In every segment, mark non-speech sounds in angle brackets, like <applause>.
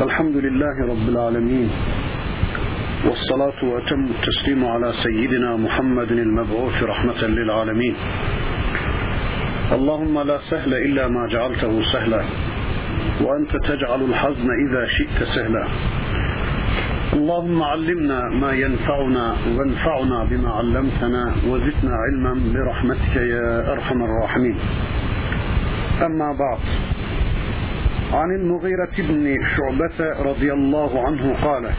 الحمد لله رب العالمين. والصلاة وأتم التسليم على سيدنا محمد المبعوث رحمة للعالمين. اللهم لا سهل إلا ما جعلته سهلا وأنت تجعل الحزن إذا شئت سهلا. اللهم علمنا ما ينفعنا وانفعنا بما علمتنا وزدنا علما برحمتك يا أرحم الراحمين. أما بعد عن المغيرة بن شعبة رضي الله عنه قال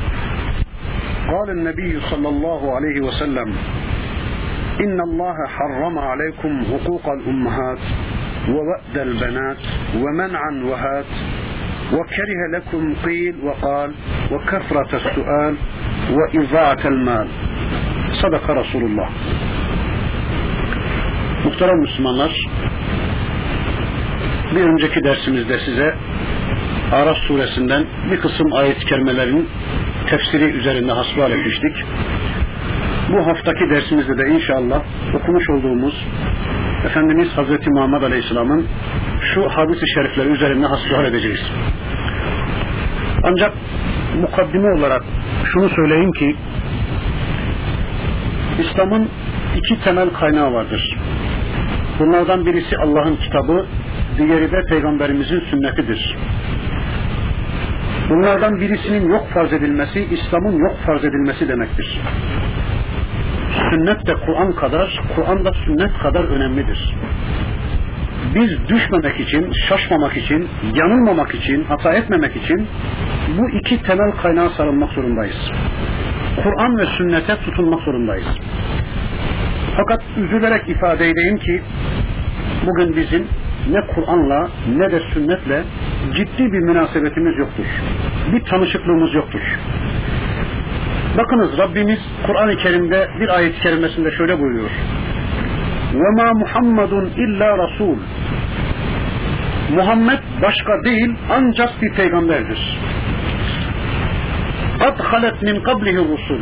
قال النبي صلى الله عليه وسلم إن الله حرم عليكم حقوق الأمهات ووأد البنات ومنعا وهات وكره لكم قيل وقال وكثرة السؤال وإضاعة المال. صدق رسول الله. Muhterem Müslümanlar, bir önceki dersimizde size Araf suresinden bir kısım ayet-i kerimelerin tefsiri üzerinde hasbihal etmiştik. Bu haftaki dersimizde de inşallah okumuş olduğumuz Efendimiz Hazreti Muhammed Aleyhisselam'ın şu hadis-i şerifleri üzerinde hasbihal edeceğiz. Ancak mukaddime olarak şunu söyleyeyim ki İslam'ın iki temel kaynağı vardır. Bunlardan birisi Allah'ın kitabı, diğeri de Peygamberimizin sünnetidir. Bunlardan birisinin yok farz edilmesi, İslam'ın yok farz edilmesi demektir. Sünnet de Kur'an kadar, Kur'an da sünnet kadar önemlidir. Biz düşmemek için, şaşmamak için, yanılmamak için, hata etmemek için bu iki temel kaynağa sarılmak zorundayız. Kur'an ve sünnete tutunmak zorundayız. Fakat üzülerek ifade edeyim ki bugün bizim ne Kur'an'la ne de sünnetle ciddi bir münasebetimiz yoktur. Bir tanışıklığımız yoktur. Bakınız Rabbimiz Kur'an-ı Kerim'de bir ayet-i kerimesinde şöyle buyuruyor. وَمَا مُحَمَّدٌ illa Rasul. Muhammed başka değil ancak bir peygamberdir. قَدْ خَلَتْ مِنْ قَبْلِهِ الرُّسُولُ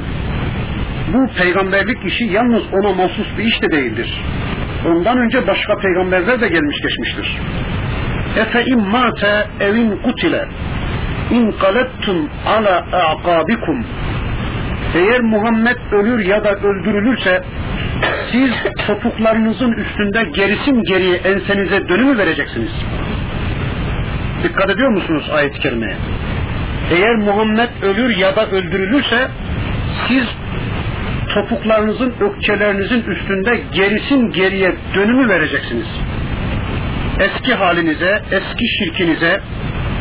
Bu peygamberlik işi yalnız ona mahsus bir iş de değildir. Ondan önce başka peygamberler de gelmiş geçmiştir. Efe immate evin kutile in kalettum ala a'kabikum eğer Muhammed ölür ya da öldürülürse siz topuklarınızın üstünde gerisin geriye ensenize dönümü vereceksiniz. Dikkat ediyor musunuz ayet-i kerimeye? Eğer Muhammed ölür ya da öldürülürse siz topuklarınızın, ökçelerinizin üstünde gerisin geriye dönümü vereceksiniz. Eski halinize, eski şirkinize,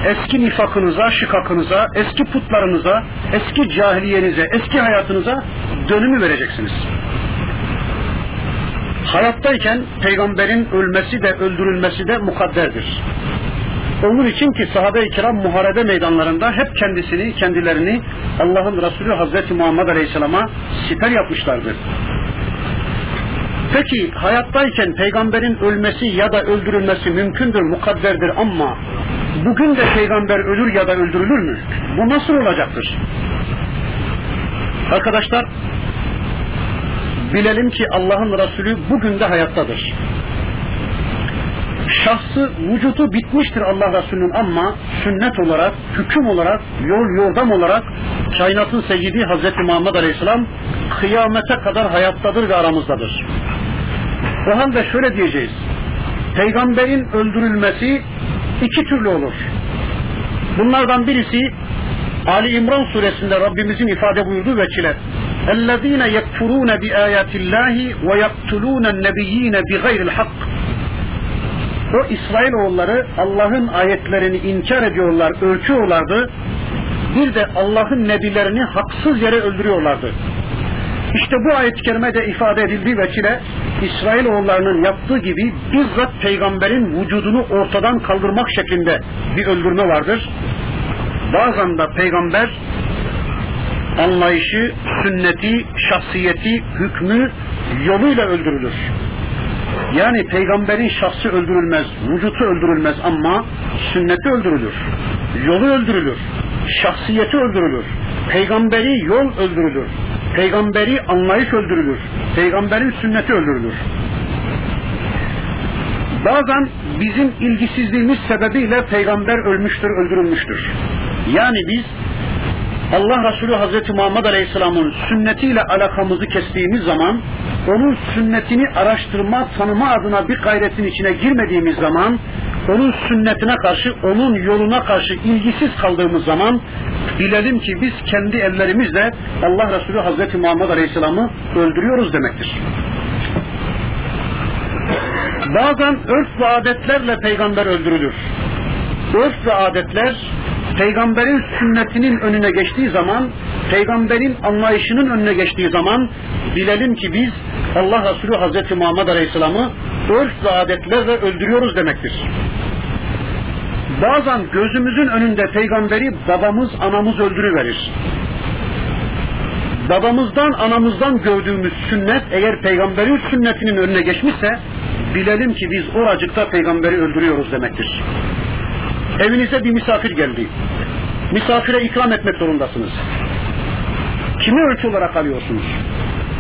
eski nifakınıza, şikakınıza, eski putlarınıza, eski cahiliyenize, eski hayatınıza dönümü vereceksiniz. Hayattayken peygamberin ölmesi de öldürülmesi de mukadderdir. Onun için ki sahabe-i kiram muharebe meydanlarında hep kendisini, kendilerini Allah'ın Resulü Hazreti Muhammed Aleyhisselam'a siper yapmışlardı. Peki hayattayken peygamberin ölmesi ya da öldürülmesi mümkündür, mukadderdir ama bugün de peygamber ölür ya da öldürülür mü? Bu nasıl olacaktır? Arkadaşlar bilelim ki Allah'ın Resulü bugün de hayattadır şahsı, vücudu bitmiştir Allah Resulü'nün ama sünnet olarak, hüküm olarak, yol yordam olarak kainatın seyyidi Hazreti Muhammed Aleyhisselam kıyamete kadar hayattadır ve aramızdadır. O halde şöyle diyeceğiz. Peygamberin öldürülmesi iki türlü olur. Bunlardan birisi Ali İmran suresinde Rabbimizin ifade buyurduğu veçile اَلَّذ۪ينَ يَكْفُرُونَ بِآيَاتِ اللّٰهِ وَيَقْتُلُونَ النَّبِيِّينَ بِغَيْرِ الْحَقِّ o İsrailoğulları Allah'ın ayetlerini inkar ediyorlar, ölçüyorlardı. Bir de Allah'ın nebilerini haksız yere öldürüyorlardı. İşte bu ayet-i kerimede ifade edildiği veçile İsrailoğullarının yaptığı gibi bizzat peygamberin vücudunu ortadan kaldırmak şeklinde bir öldürme vardır. Bazen de peygamber anlayışı, sünneti, şahsiyeti, hükmü yoluyla öldürülür. Yani peygamberin şahsı öldürülmez, vücutu öldürülmez ama sünneti öldürülür. Yolu öldürülür. Şahsiyeti öldürülür. Peygamberi yol öldürülür. Peygamberi anlayış öldürülür. Peygamberin sünneti öldürülür. Bazen bizim ilgisizliğimiz sebebiyle peygamber ölmüştür, öldürülmüştür. Yani biz Allah Resulü Hazreti Muhammed Aleyhisselam'ın sünnetiyle alakamızı kestiğimiz zaman, onun sünnetini araştırma, tanıma adına bir gayretin içine girmediğimiz zaman, onun sünnetine karşı, onun yoluna karşı ilgisiz kaldığımız zaman, bilelim ki biz kendi ellerimizle Allah Resulü Hazreti Muhammed Aleyhisselam'ı öldürüyoruz demektir. Bazen örf ve adetlerle peygamber öldürülür. Örf ve adetler peygamberin sünnetinin önüne geçtiği zaman, peygamberin anlayışının önüne geçtiği zaman bilelim ki biz Allah Resulü Hazreti Muhammed Aleyhisselam'ı örf ve adetlerle öldürüyoruz demektir. Bazen gözümüzün önünde peygamberi babamız, anamız öldürüverir. Babamızdan, anamızdan gördüğümüz sünnet eğer peygamberin sünnetinin önüne geçmişse bilelim ki biz oracıkta peygamberi öldürüyoruz demektir. Evinize bir misafir geldi. Misafire ikram etmek zorundasınız. Kimi ölçü olarak alıyorsunuz?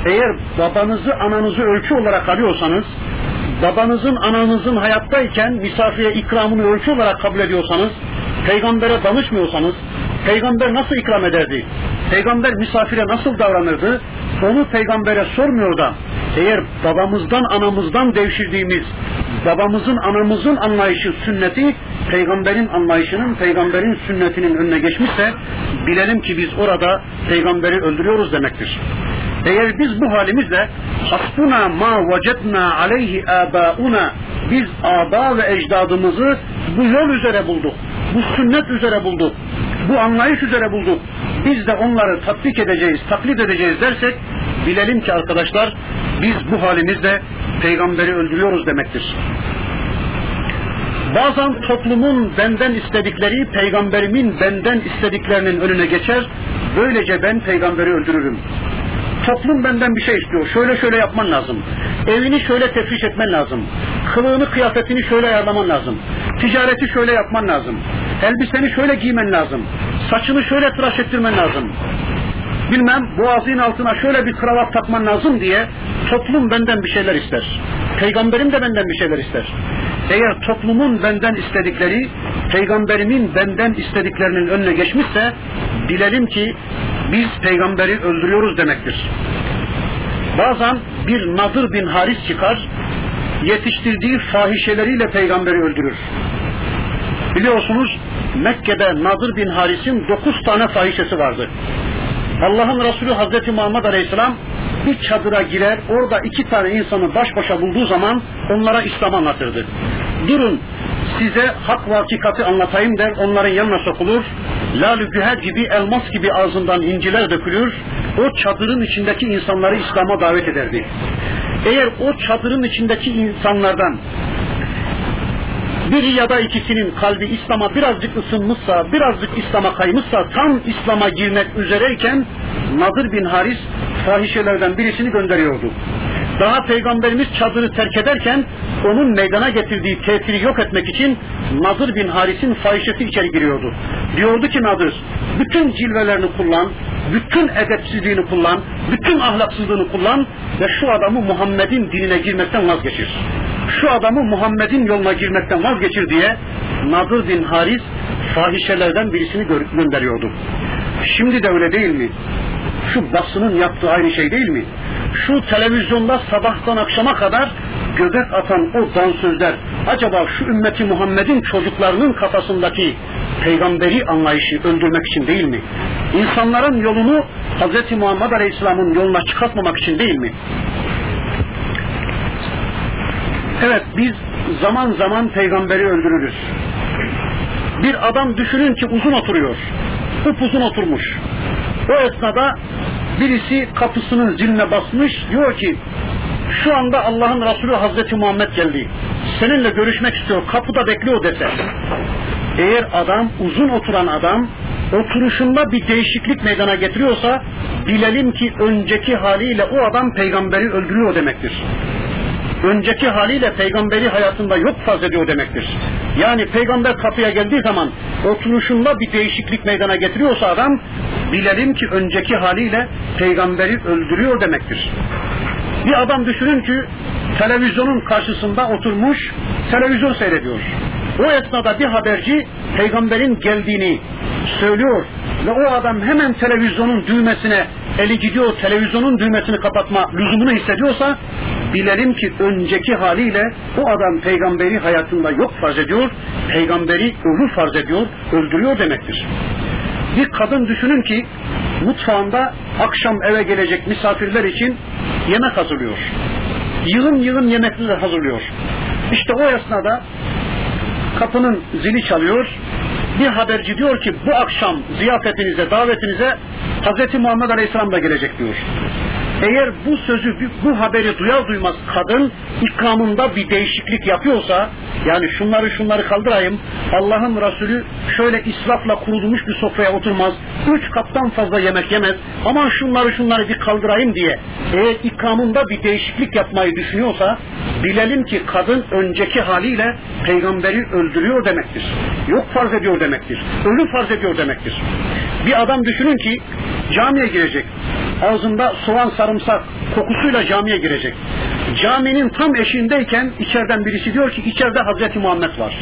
Eğer babanızı, ananızı ölçü olarak alıyorsanız, babanızın, ananızın hayattayken misafire ikramını ölçü olarak kabul ediyorsanız, peygambere danışmıyorsanız, peygamber nasıl ikram ederdi? Peygamber misafire nasıl davranırdı? Onu peygambere sormuyor da, eğer babamızdan, anamızdan devşirdiğimiz, babamızın, anamızın anlayışı, sünneti, peygamberin anlayışının, peygamberin sünnetinin önüne geçmişse, bilelim ki biz orada peygamberi öldürüyoruz demektir. Eğer biz bu halimizle hasbuna ma vecetna aleyhi abauna biz aba ve ecdadımızı bu yol üzere bulduk. Bu sünnet üzere bulduk. Bu anlayış üzere bulduk. Biz de onları tatbik edeceğiz, taklit edeceğiz dersek bilelim ki arkadaşlar biz bu halimizle peygamberi öldürüyoruz demektir. Bazen toplumun benden istedikleri peygamberimin benden istediklerinin önüne geçer. Böylece ben peygamberi öldürürüm. Toplum benden bir şey istiyor. Şöyle şöyle yapman lazım. Evini şöyle tefriş etmen lazım. Kılığını, kıyafetini şöyle ayarlaman lazım. Ticareti şöyle yapman lazım. Elbiseni şöyle giymen lazım. Saçını şöyle tıraş ettirmen lazım. Bilmem boğazın altına şöyle bir kravat takman lazım diye toplum benden bir şeyler ister. Peygamberim de benden bir şeyler ister. Eğer toplumun benden istedikleri, peygamberimin benden istediklerinin önüne geçmişse bilelim ki biz peygamberi öldürüyoruz demektir. Bazen bir Nadır bin Haris çıkar, yetiştirdiği fahişeleriyle peygamberi öldürür. Biliyorsunuz Mekke'de Nadır bin Haris'in dokuz tane fahişesi vardı. Allah'ın Resulü Hazreti Muhammed Aleyhisselam bir çadıra girer, orada iki tane insanı baş başa bulduğu zaman onlara İslam anlatırdı. Durun size hak ve hakikati anlatayım der, onların yanına sokulur. Lalü güher gibi, elmas gibi ağzından inciler dökülür. O çadırın içindeki insanları İslam'a davet ederdi. Eğer o çadırın içindeki insanlardan biri ya da ikisinin kalbi İslam'a birazcık ısınmışsa, birazcık İslam'a kaymışsa, tam İslam'a girmek üzereyken Nadir bin Haris fahişelerden birisini gönderiyordu. Daha Peygamberimiz çadırı terk ederken onun meydana getirdiği tesiri yok etmek için Nadir bin Haris'in fahişesi içeri giriyordu. Diyordu ki Nadir, bütün cilvelerini kullan, bütün edepsizliğini kullan, bütün ahlaksızlığını kullan ve şu adamı Muhammed'in dinine girmekten vazgeçir. Şu adamı Muhammed'in yoluna girmekten vazgeçir diye Nadir bin Haris fahişelerden birisini gö- gönderiyordu. Şimdi de öyle değil mi? Şu basının yaptığı aynı şey değil mi? Şu televizyonda sabahtan akşama kadar göbek atan o dansözler acaba şu ümmeti Muhammed'in çocuklarının kafasındaki peygamberi anlayışı öldürmek için değil mi? İnsanların yolunu Hz. Muhammed Aleyhisselam'ın yoluna çıkartmamak için değil mi? Evet biz zaman zaman peygamberi öldürürüz. Bir adam düşünün ki uzun oturuyor. Upuzun oturmuş. O esnada birisi kapısının ziline basmış diyor ki şu anda Allah'ın Resulü Hazreti Muhammed geldi. Seninle görüşmek istiyor. Kapıda bekliyor dese. Eğer adam uzun oturan adam oturuşunda bir değişiklik meydana getiriyorsa bilelim ki önceki haliyle o adam peygamberi öldürüyor demektir önceki haliyle peygamberi hayatında yok farz ediyor demektir. Yani peygamber kapıya geldiği zaman oturuşunda bir değişiklik meydana getiriyorsa adam bilelim ki önceki haliyle peygamberi öldürüyor demektir. Bir adam düşünün ki televizyonun karşısında oturmuş televizyon seyrediyor. O esnada bir haberci peygamberin geldiğini söylüyor ve o adam hemen televizyonun düğmesine eli gidiyor televizyonun düğmesini kapatma lüzumunu hissediyorsa bilelim ki önceki haliyle o adam peygamberi hayatında yok farz ediyor, peygamberi ölü farz ediyor, öldürüyor demektir. Bir kadın düşünün ki mutfağında akşam eve gelecek misafirler için yemek hazırlıyor. Yığın yığın yemekleri hazırlıyor. İşte o esnada kapının zili çalıyor. Bir haberci diyor ki bu akşam ziyafetinize, davetinize Hz. Muhammed Aleyhisselam da gelecek diyor. Eğer bu sözü, bu haberi duyar duymaz kadın ikramında bir değişiklik yapıyorsa, yani şunları şunları kaldırayım, Allah'ın Resulü şöyle israfla kurulmuş bir sofraya oturmaz, üç kaptan fazla yemek yemez, aman şunları şunları bir kaldırayım diye, eğer ikramında bir değişiklik yapmayı düşünüyorsa, bilelim ki kadın önceki haliyle peygamberi öldürüyor demektir. Yok farz ediyor demektir. Ölü farz ediyor demektir. Bir adam düşünün ki camiye girecek. Ağzında soğan sarımsak kokusuyla camiye girecek. Caminin tam eşiğindeyken içeriden birisi diyor ki içeride Hazreti Muhammed var.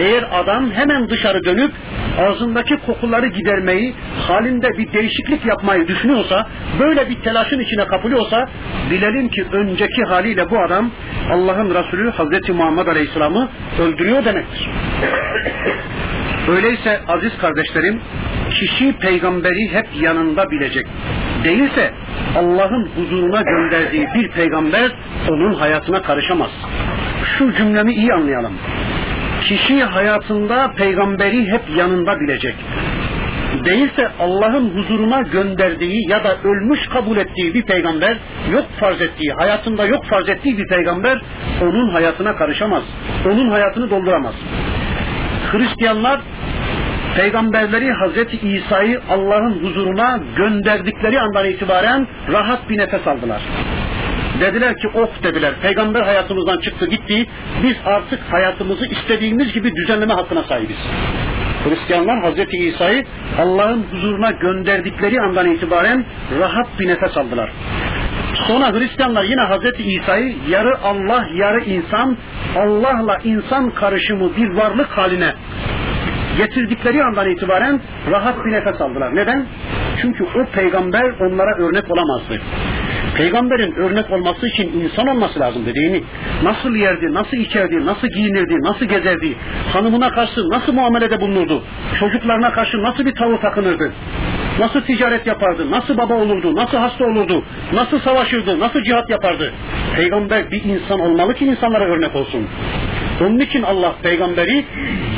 Eğer adam hemen dışarı dönüp ağzındaki kokuları gidermeyi, halinde bir değişiklik yapmayı düşünüyorsa, böyle bir telaşın içine kapılıyorsa, bilelim ki önceki haliyle bu adam Allah'ın Resulü Hazreti Muhammed Aleyhisselam'ı öldürüyor demektir. Öyleyse aziz kardeşlerim, kişi peygamberi hep yanında bilecek. Değilse Allah'ın huzuruna gönderdiği bir peygamber onun hayatına karışamaz. Şu cümlemi iyi anlayalım. Kişi hayatında peygamberi hep yanında bilecek. Değilse Allah'ın huzuruna gönderdiği ya da ölmüş kabul ettiği bir peygamber, yok farz ettiği, hayatında yok farz ettiği bir peygamber onun hayatına karışamaz. Onun hayatını dolduramaz. Hristiyanlar peygamberleri Hazreti İsa'yı Allah'ın huzuruna gönderdikleri andan itibaren rahat bir nefes aldılar. Dediler ki of dediler peygamber hayatımızdan çıktı gitti biz artık hayatımızı istediğimiz gibi düzenleme hakkına sahibiz. Hristiyanlar Hazreti İsa'yı Allah'ın huzuruna gönderdikleri andan itibaren rahat bir nefes aldılar. Sonra Hristiyanlar yine Hazreti İsa'yı yarı Allah yarı insan, Allah'la insan karışımı bir varlık haline getirdikleri andan itibaren rahat bir nefes aldılar. Neden? Çünkü o peygamber onlara örnek olamazdı. Peygamberin örnek olması için insan olması lazım dediğini, nasıl yerdi, nasıl içerdi, nasıl giyinirdi, nasıl gezerdi, hanımına karşı nasıl muamelede bulunurdu, çocuklarına karşı nasıl bir tavır takınırdı, nasıl ticaret yapardı, nasıl baba olurdu, nasıl hasta olurdu, nasıl savaşırdı, nasıl cihat yapardı. Peygamber bir insan olmalı ki insanlara örnek olsun. Onun için Allah peygamberi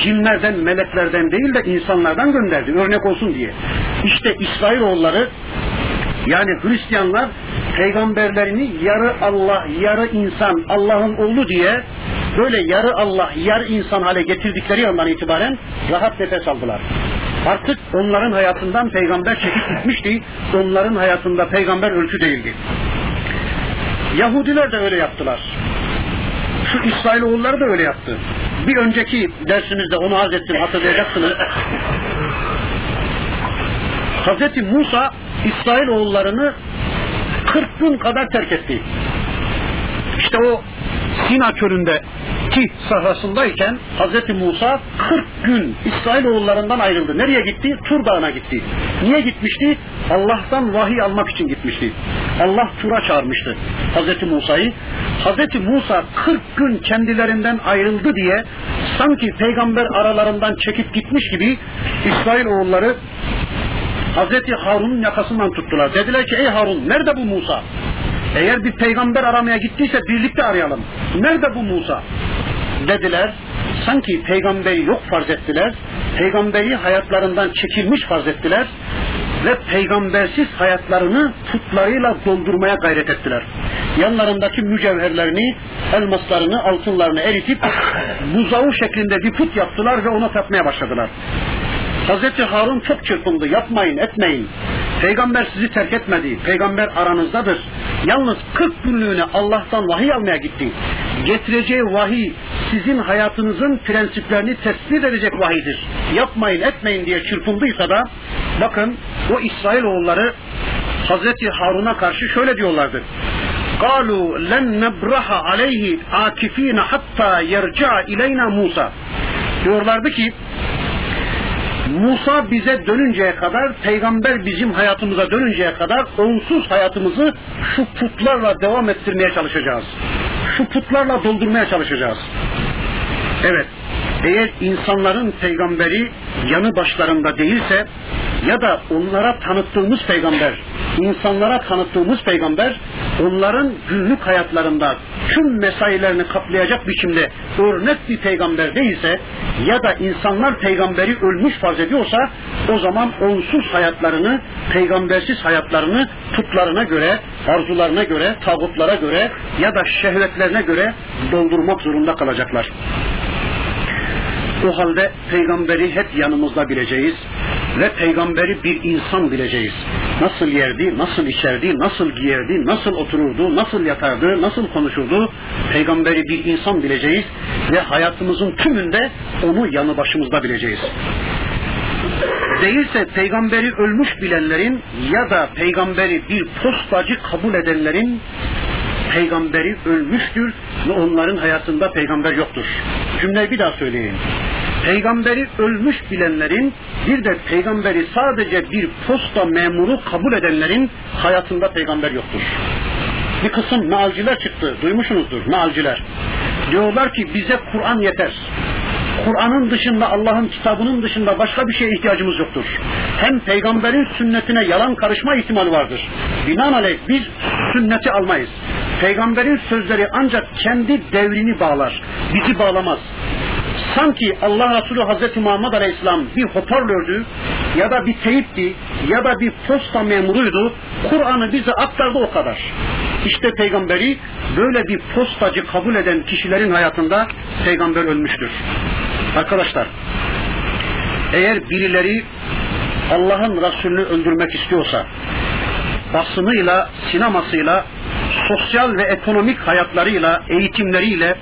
cinlerden, meleklerden değil de insanlardan gönderdi. Örnek olsun diye. İşte İsrailoğulları yani Hristiyanlar peygamberlerini yarı Allah, yarı insan, Allah'ın oğlu diye böyle yarı Allah, yarı insan hale getirdikleri andan itibaren rahat nefes aldılar. Artık onların hayatından peygamber çekip gitmişti. Onların hayatında peygamber ölçü değildi. Yahudiler de öyle yaptılar. Şu İsrailoğulları da öyle yaptı. Bir önceki dersimizde onu arz ettim hatırlayacaksınız. Hz. Musa İsrailoğullarını 40 gün kadar terk etti. İşte o Sina çölünde ki sahrasındayken Hz. Musa 40 gün İsrailoğullarından ayrıldı. Nereye gitti? Tur Dağı'na gitti. Niye gitmişti? Allah'tan vahiy almak için gitmişti. Allah Tur'a çağırmıştı Hz. Musa'yı. Hz. Musa 40 gün kendilerinden ayrıldı diye sanki peygamber aralarından çekip gitmiş gibi İsrailoğulları Hazreti Harun'un yakasından tuttular. Dediler ki ey Harun nerede bu Musa? Eğer bir peygamber aramaya gittiyse birlikte arayalım. Nerede bu Musa? Dediler. Sanki peygamberi yok farz ettiler. Peygamberi hayatlarından çekilmiş farz ettiler. Ve peygambersiz hayatlarını putlarıyla doldurmaya gayret ettiler. Yanlarındaki mücevherlerini, elmaslarını, altınlarını eritip buzağı şeklinde bir put yaptılar ve ona tapmaya başladılar. Hazreti Harun çok çırpındı. Yapmayın, etmeyin. Peygamber sizi terk etmedi. Peygamber aranızdadır. Yalnız 40 günlüğüne Allah'tan vahiy almaya gitti. Getireceği vahiy sizin hayatınızın prensiplerini tespit edecek vahiydir. Yapmayın etmeyin diye çırpındıysa da bakın o İsrailoğulları Hazreti Harun'a karşı şöyle diyorlardı. قَالُوا لَنْ نَبْرَحَ عَلَيْهِ عَاكِف۪ينَ حَتَّى يَرْجَعَ اِلَيْنَا Musa. Diyorlardı ki Musa bize dönünceye kadar, peygamber bizim hayatımıza dönünceye kadar onsuz hayatımızı şu putlarla devam ettirmeye çalışacağız. Şu putlarla doldurmaya çalışacağız. Evet, eğer insanların peygamberi yanı başlarında değilse ya da onlara tanıttığımız peygamber, insanlara tanıttığımız peygamber onların günlük hayatlarında tüm mesailerini kaplayacak biçimde örnek bir peygamber değilse ya da insanlar peygamberi ölmüş farz ediyorsa o zaman onsuz hayatlarını, peygambersiz hayatlarını putlarına göre, arzularına göre, tağutlara göre ya da şehvetlerine göre doldurmak zorunda kalacaklar. O halde peygamberi hep yanımızda bileceğiz ve peygamberi bir insan bileceğiz. Nasıl yerdi, nasıl içerdi, nasıl giyerdi, nasıl otururdu, nasıl yatardı, nasıl konuşurdu. Peygamberi bir insan bileceğiz ve hayatımızın tümünde onu yanı başımızda bileceğiz. Değilse peygamberi ölmüş bilenlerin ya da peygamberi bir postacı kabul edenlerin peygamberi ölmüştür ve onların hayatında peygamber yoktur. Cümleyi bir daha söyleyeyim peygamberi ölmüş bilenlerin bir de peygamberi sadece bir posta memuru kabul edenlerin hayatında peygamber yoktur. Bir kısım mealciler çıktı, duymuşsunuzdur mealciler. Diyorlar ki bize Kur'an yeter. Kur'an'ın dışında, Allah'ın kitabının dışında başka bir şeye ihtiyacımız yoktur. Hem peygamberin sünnetine yalan karışma ihtimali vardır. Binaenaleyh biz sünneti almayız. Peygamberin sözleri ancak kendi devrini bağlar, bizi bağlamaz sanki Allah Resulü Hazreti Muhammed Aleyhisselam bir hoparlördü ya da bir teyipti ya da bir posta memuruydu. Kur'an'ı bize aktardı o kadar. İşte peygamberi böyle bir postacı kabul eden kişilerin hayatında peygamber ölmüştür. Arkadaşlar eğer birileri Allah'ın Resulünü öldürmek istiyorsa basınıyla, sinemasıyla, sosyal ve ekonomik hayatlarıyla, eğitimleriyle,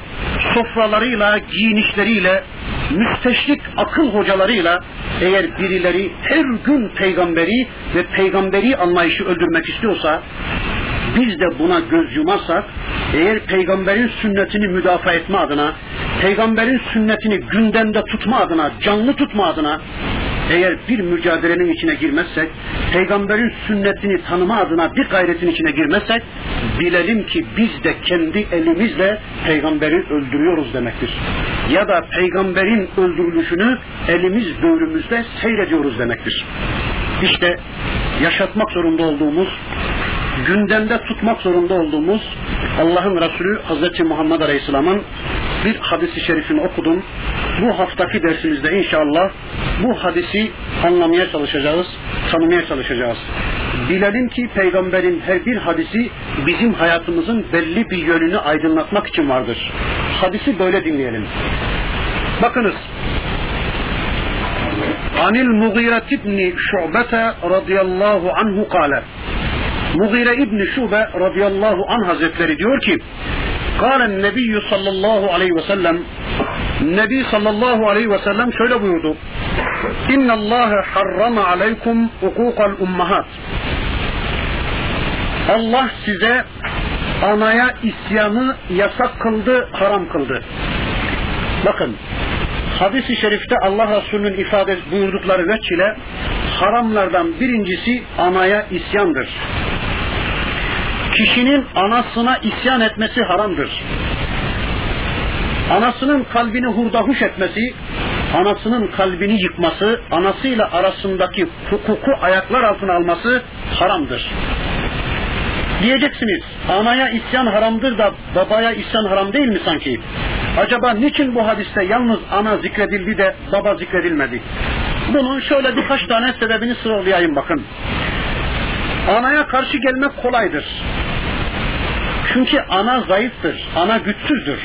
sofralarıyla, giyinişleriyle, müsteşrik akıl hocalarıyla eğer birileri her gün peygamberi ve peygamberi anlayışı öldürmek istiyorsa biz de buna göz yumazsak eğer peygamberin sünnetini müdafaa etme adına, peygamberin sünnetini gündemde tutma adına, canlı tutma adına eğer bir mücadelenin içine girmezsek, peygamberin sünnetini tanıma adına bir gayretin içine girmezsek, bilelim ki biz de kendi elimizle peygamberi öldürüyoruz demektir. Ya da peygamberin öldürülüşünü elimiz böğrümüzde seyrediyoruz demektir. İşte yaşatmak zorunda olduğumuz gündemde tutmak zorunda olduğumuz Allah'ın Resulü Hz. Muhammed Aleyhisselam'ın bir hadisi şerifini okudum. Bu haftaki dersimizde inşallah bu hadisi anlamaya çalışacağız, tanımaya çalışacağız. Bilelim ki peygamberin her bir hadisi bizim hayatımızın belli bir yönünü aydınlatmak için vardır. Hadisi böyle dinleyelim. Bakınız. Anil Mughire ibn Şu'bete radıyallahu anhu kâle. Mughire İbni Şube radıyallahu anh hazretleri diyor ki Kâlen nebiyyü sallallahu aleyhi ve sellem. Nebi sallallahu aleyhi ve sellem şöyle buyurdu İnna Allah harrama aleykum hukukal ummahat. Allah size anaya isyanı yasak kıldı, haram kıldı. Bakın, hadis-i şerifte Allah Resulü'nün ifade buyurdukları veç ile haramlardan birincisi anaya isyandır kişinin anasına isyan etmesi haramdır. Anasının kalbini hurdahuş etmesi, anasının kalbini yıkması, anasıyla arasındaki hukuku ayaklar altına alması haramdır. Diyeceksiniz, anaya isyan haramdır da babaya isyan haram değil mi sanki? Acaba niçin bu hadiste yalnız ana zikredildi de baba zikredilmedi? Bunun şöyle birkaç tane sebebini sıralayayım bakın. Anaya karşı gelmek kolaydır. Çünkü ana zayıftır, ana güçsüzdür.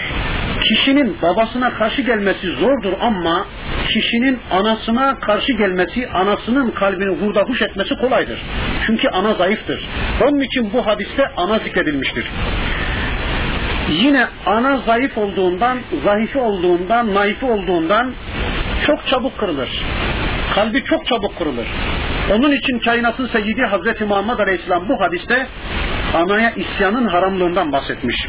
Kişinin babasına karşı gelmesi zordur ama kişinin anasına karşı gelmesi, anasının kalbini hurdahuş etmesi kolaydır. Çünkü ana zayıftır. Onun için bu hadiste ana zikredilmiştir. Yine ana zayıf olduğundan, zayıfı olduğundan, naifi olduğundan çok çabuk kırılır. Kalbi çok çabuk kırılır. Onun için kainatın seyyidi Hazreti Muhammed Aleyhisselam bu hadiste anaya isyanın haramlığından bahsetmiş.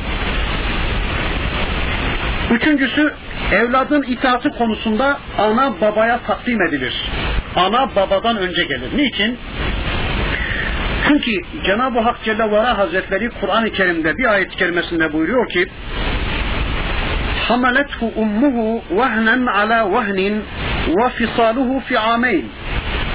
Üçüncüsü Evladın itaati konusunda ana babaya takdim edilir. Ana babadan önce gelir. Niçin? Çünkü Cenab-ı Hak Celle ve Hazretleri Kur'an-ı Kerim'de bir ayet-i kerimesinde buyuruyor ki حملته أمه وهنا على وهن وفصاله في عامين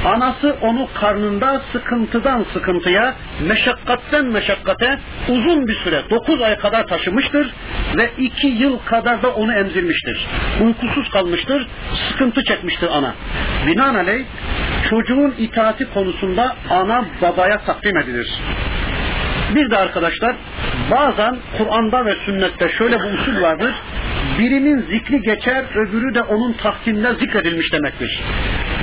Anası onu karnında sıkıntıdan sıkıntıya, meşakkatten meşakkate uzun bir süre, dokuz ay kadar taşımıştır ve iki yıl kadar da onu emzirmiştir. Uykusuz kalmıştır, sıkıntı çekmiştir ana. Binaenaleyh çocuğun itaati konusunda ana babaya takdim edilir. Bir de arkadaşlar bazen Kur'an'da ve sünnette şöyle bir usul vardır. Birinin zikri geçer, öbürü de onun tahkiminde zikredilmiş demektir.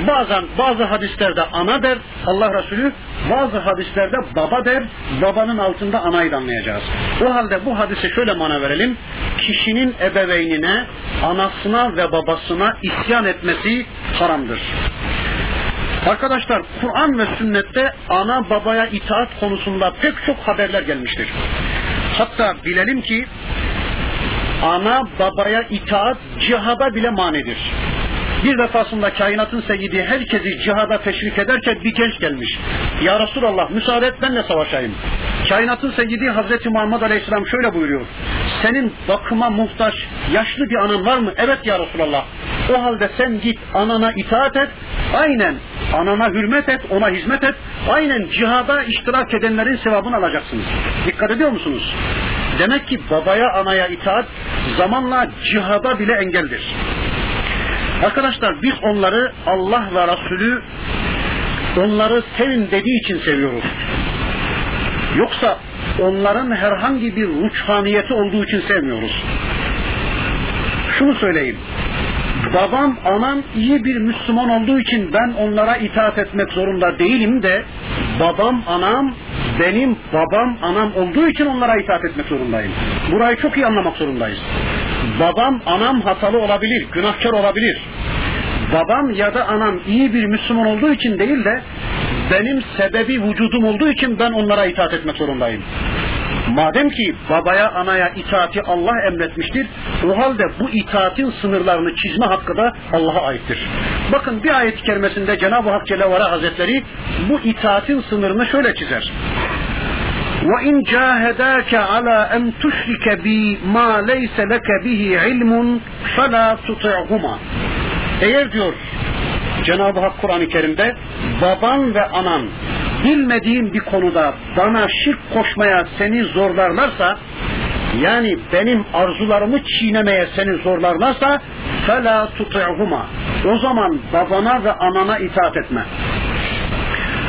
Bazen bazı hadislerde ana der Allah Resulü, bazı hadislerde baba der, babanın altında anayı da anlayacağız. O halde bu hadise şöyle mana verelim. Kişinin ebeveynine, anasına ve babasına isyan etmesi haramdır. Arkadaşlar Kur'an ve sünnette ana babaya itaat konusunda pek çok haberler gelmiştir. Hatta bilelim ki ana babaya itaat cihada bile manidir. Bir defasında kainatın seyyidi herkesi cihada teşvik ederken bir genç gelmiş. Ya Resulallah müsaade et benle savaşayım. Kainatın seyyidi Hazreti Muhammed Aleyhisselam şöyle buyuruyor. Senin bakıma muhtaç yaşlı bir anan var mı? Evet ya Resulallah. O halde sen git anana itaat et. Aynen anana hürmet et, ona hizmet et. Aynen cihada iştirak edenlerin sevabını alacaksınız. Dikkat ediyor musunuz? Demek ki babaya anaya itaat zamanla cihada bile engeldir. Arkadaşlar biz onları Allah ve Resulü onları sevin dediği için seviyoruz. Yoksa onların herhangi bir ruçhaniyeti olduğu için sevmiyoruz. Şunu söyleyeyim. Babam, anam iyi bir Müslüman olduğu için ben onlara itaat etmek zorunda değilim de babam, anam benim babam, anam olduğu için onlara itaat etmek zorundayım. Burayı çok iyi anlamak zorundayız. Babam, anam hatalı olabilir, günahkar olabilir. Babam ya da anam iyi bir Müslüman olduğu için değil de benim sebebi vücudum olduğu için ben onlara itaat etmek zorundayım. Madem ki babaya anaya itaati Allah emretmiştir, o halde bu itaatin sınırlarını çizme hakkı da Allah'a aittir. Bakın bir ayet-i kerimesinde Cenab-ı Hak Celle Hazretleri bu itaatin sınırını şöyle çizer. وَاِنْ جَاهَدَاكَ عَلَى اَنْ تُشْرِكَ بِي مَا لَيْسَ لَكَ بِهِ عِلْمٌ فَلَا تُطِعْهُمَا Eğer diyor Cenab-ı Hak Kur'an-ı Kerim'de baban ve anan bilmediğin bir konuda bana şirk koşmaya seni zorlarlarsa yani benim arzularımı çiğnemeye seni zorlarlarsa فَلَا تُطِعْهُمَا O zaman babana ve anana itaat etme.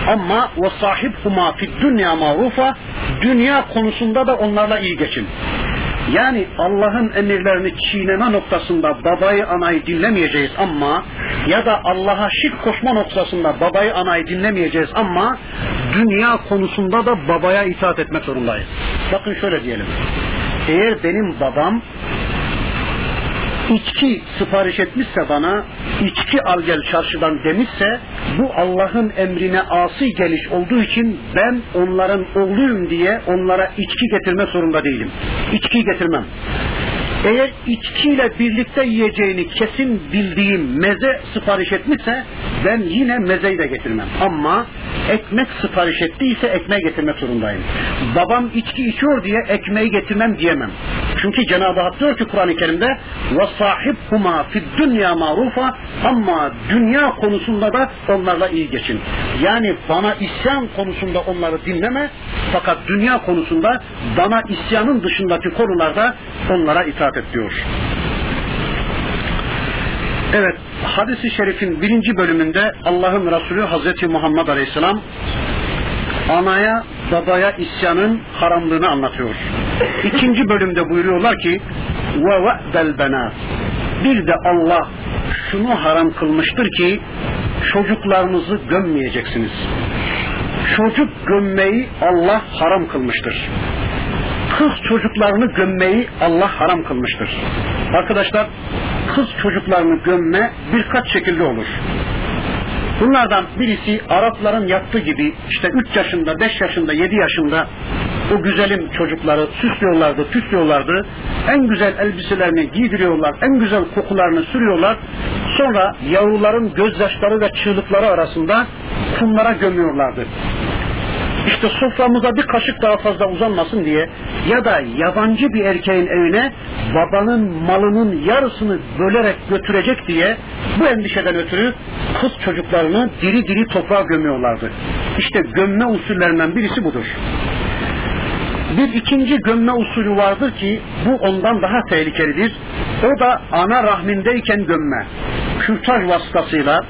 Ama ve sahip huma fid dünya marufa dünya konusunda da onlarla iyi geçin. Yani Allah'ın emirlerini çiğneme noktasında babayı anayı dinlemeyeceğiz ama ya da Allah'a şirk koşma noktasında babayı anayı dinlemeyeceğiz ama dünya konusunda da babaya itaat etmek zorundayız. Bakın şöyle diyelim. Eğer benim babam içki sipariş etmişse bana, içki al gel çarşıdan demişse, bu Allah'ın emrine asi geliş olduğu için ben onların oğluyum diye onlara içki getirme zorunda değilim. İçki getirmem. Eğer içkiyle birlikte yiyeceğini kesin bildiğim meze sipariş etmişse ben yine mezeyi de getirmem. Ama ekmek sipariş ettiyse ekmeği getirmek zorundayım. Babam içki içiyor diye ekmeği getirmem diyemem. Çünkü Cenab-ı Hak diyor ki Kur'an-ı Kerim'de sahibhuma fid dünya marufa ama dünya konusunda da onlarla iyi geçin. Yani bana isyan konusunda onları dinleme fakat dünya konusunda bana isyanın dışındaki konularda onlara itaat et diyor. Evet, hadisi şerifin birinci bölümünde Allah'ın Resulü Hazreti Muhammed Aleyhisselam anaya babaya isyanın haramlığını anlatıyor. İkinci bölümde buyuruyorlar ki ve ve'del benat bir de Allah şunu haram kılmıştır ki çocuklarınızı gömmeyeceksiniz. Çocuk gömmeyi Allah haram kılmıştır. Kız çocuklarını gömmeyi Allah haram kılmıştır. Arkadaşlar kız çocuklarını gömme birkaç şekilde olur. Bunlardan birisi Arapların yaptığı gibi işte 3 yaşında, 5 yaşında, 7 yaşında o güzelim çocukları süslüyorlardı, püslüyorlardı. En güzel elbiselerini giydiriyorlar, en güzel kokularını sürüyorlar. Sonra yavruların gözyaşları ve çığlıkları arasında kumlara gömüyorlardı. İşte soframıza bir kaşık daha fazla uzanmasın diye ya da yabancı bir erkeğin evine babanın malının yarısını bölerek götürecek diye bu endişeden ötürü kız çocuklarını diri diri toprağa gömüyorlardı. İşte gömme usullerinden birisi budur. Bir ikinci gömme usulü vardır ki bu ondan daha tehlikelidir. O da ana rahmindeyken gömme. Kürtaj vasıtasıyla,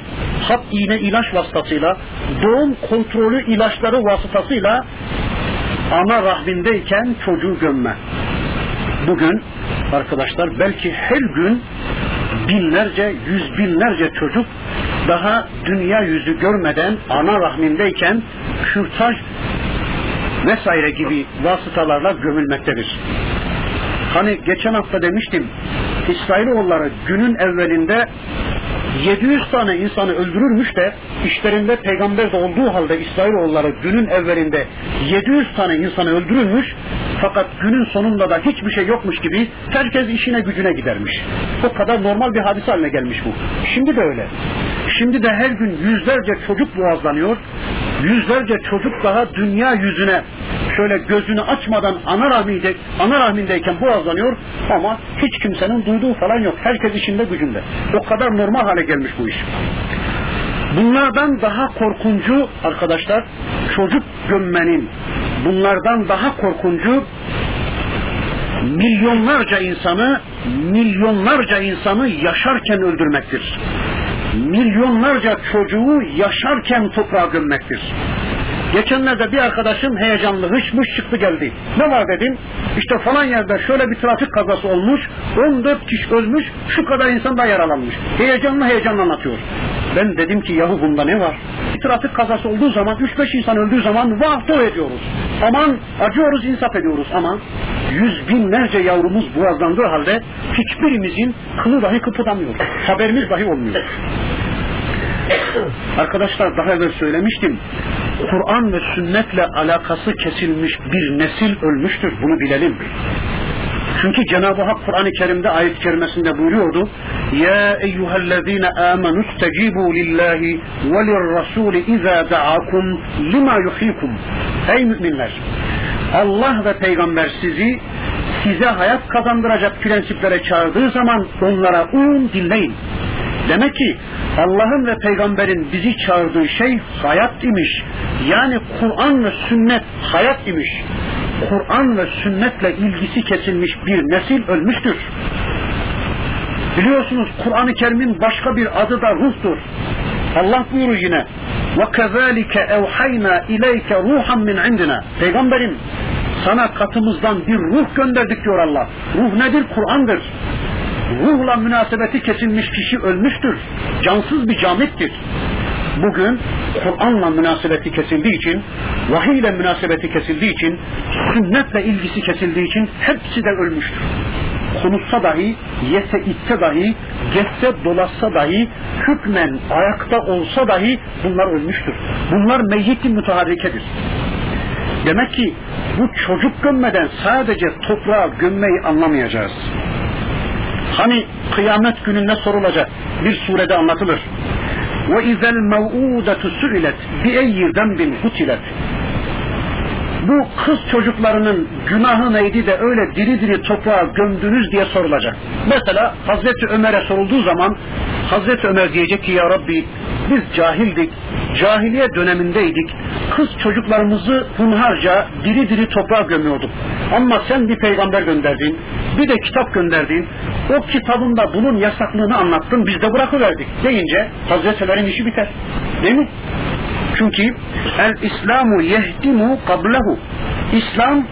hap iğne ilaç vasıtasıyla, doğum kontrolü ilaçları vasıtasıyla ana rahmindeyken çocuğu gömme. Bugün arkadaşlar belki her gün binlerce, yüz binlerce çocuk daha dünya yüzü görmeden ana rahmindeyken kürtaj vesaire gibi vasıtalarla gömülmektedir. Hani geçen hafta demiştim, İsrailoğulları günün evvelinde 700 tane insanı öldürürmüş de işlerinde peygamber de olduğu halde İsrailoğulları günün evvelinde 700 tane insanı öldürülmüş fakat günün sonunda da hiçbir şey yokmuş gibi herkes işine gücüne gidermiş. O kadar normal bir hadise haline gelmiş bu. Şimdi de öyle. Şimdi de her gün yüzlerce çocuk boğazlanıyor. Yüzlerce çocuk daha dünya yüzüne şöyle gözünü açmadan ana, rahminde, ana rahmindeyken boğazlanıyor ama hiç kimsenin duyduğu falan yok. Herkes işinde gücünde. O kadar normal hale gelmiş bu iş. Bunlardan daha korkuncu arkadaşlar çocuk gömmenin bunlardan daha korkuncu milyonlarca insanı milyonlarca insanı yaşarken öldürmektir. Milyonlarca çocuğu yaşarken toprağa gömmektir. Geçenlerde bir arkadaşım heyecanlı hışmış çıktı geldi. Ne var dedim. İşte falan yerde şöyle bir trafik kazası olmuş. 14 kişi ölmüş. Şu kadar insan da yaralanmış. Heyecanlı heyecanla anlatıyor. Ben dedim ki yahu bunda ne var? Bir trafik kazası olduğu zaman 3-5 insan öldüğü zaman vah ediyoruz. Aman acıyoruz insaf ediyoruz ama yüz binlerce yavrumuz boğazlandığı halde hiçbirimizin kılı dahi kıpırdamıyor. Haberimiz dahi olmuyor. <coughs> Arkadaşlar daha evvel söylemiştim. Kur'an ve sünnetle alakası kesilmiş bir nesil ölmüştür. Bunu bilelim. Çünkü Cenab-ı Hak Kur'an-ı Kerim'de ayet-i kerimesinde buyuruyordu. Ya eyyühellezine amenu stecibu lillahi ve lirrasuli izâ da'akum lima yuhikum. Ey müminler! Allah ve peygamber sizi size hayat kazandıracak prensiplere çağırdığı zaman onlara uyun dinleyin. Demek ki Allah'ın ve peygamberin bizi çağırdığı şey hayat imiş. Yani Kur'an ve sünnet hayat imiş. Kur'an ve sünnetle ilgisi kesilmiş bir nesil ölmüştür. Biliyorsunuz Kur'an-ı Kerim'in başka bir adı da ruhtur. Allah buyurur yine وَكَذَٰلِكَ اَوْحَيْنَا اِلَيْكَ رُوحًا مِنْ عِنْدِنَا Peygamberim sana katımızdan bir ruh gönderdik diyor Allah. Ruh nedir? Kur'an'dır ruhla münasebeti kesilmiş kişi ölmüştür. Cansız bir camittir. Bugün Kur'an'la münasebeti kesildiği için, vahiy ile münasebeti kesildiği için, sünnetle ilgisi kesildiği için hepsi de ölmüştür. Konuşsa dahi, yese itse dahi, geçse dolaşsa dahi, hükmen ayakta olsa dahi bunlar ölmüştür. Bunlar meyyit-i müteharrikedir. Demek ki bu çocuk gömmeden sadece toprağa gömmeyi anlamayacağız. Hani kıyamet gününde sorulacak bir surede anlatılır. Ve izel mev'udetu su'ilet bi eyyi zembin kutilet. Bu kız çocuklarının günahı neydi de öyle diri diri toprağa gömdünüz diye sorulacak. Mesela Hazreti Ömer'e sorulduğu zaman Hazreti Ömer diyecek ki ya Rabbi biz cahildik, cahiliye dönemindeydik. Kız çocuklarımızı hunharca diri diri toprağa gömüyorduk. Ama sen bir peygamber gönderdin, bir de kitap gönderdin. O kitabında bunun yasaklığını anlattın, biz de bırakıverdik deyince Hazreti Ömer'in işi biter. Değil mi? Çünkü el İslamu yehdimu kablehu. İslam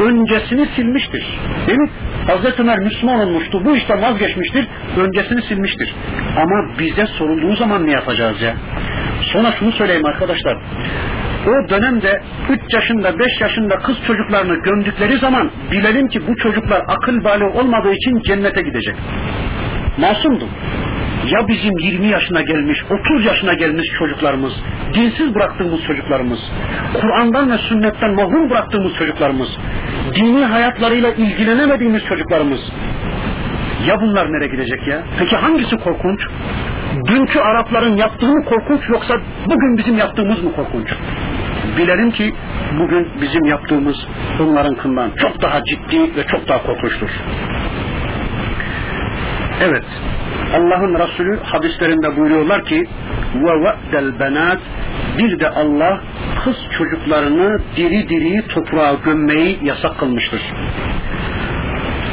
öncesini silmiştir. Değil mi? Hazreti Ömer Müslüman olmuştu. Bu işten vazgeçmiştir. Öncesini silmiştir. Ama bize sorulduğu zaman ne yapacağız ya? Sonra şunu söyleyeyim arkadaşlar. O dönemde 3 yaşında 5 yaşında kız çocuklarını gömdükleri zaman bilelim ki bu çocuklar akıl bali olmadığı için cennete gidecek. Masumdu. Ya bizim 20 yaşına gelmiş, 30 yaşına gelmiş çocuklarımız, dinsiz bıraktığımız çocuklarımız, Kur'an'dan ve sünnetten mahrum bıraktığımız çocuklarımız, dini hayatlarıyla ilgilenemediğimiz çocuklarımız. Ya bunlar nereye gidecek ya? Peki hangisi korkunç? Dünkü Arapların yaptığı mı korkunç yoksa bugün bizim yaptığımız mı korkunç? Bilelim ki bugün bizim yaptığımız onlarınkından çok daha ciddi ve çok daha korkunçtur. Evet, Allah'ın Resulü hadislerinde buyuruyorlar ki ve ve'del benat bir de Allah kız çocuklarını diri diri toprağa gömmeyi yasak kılmıştır.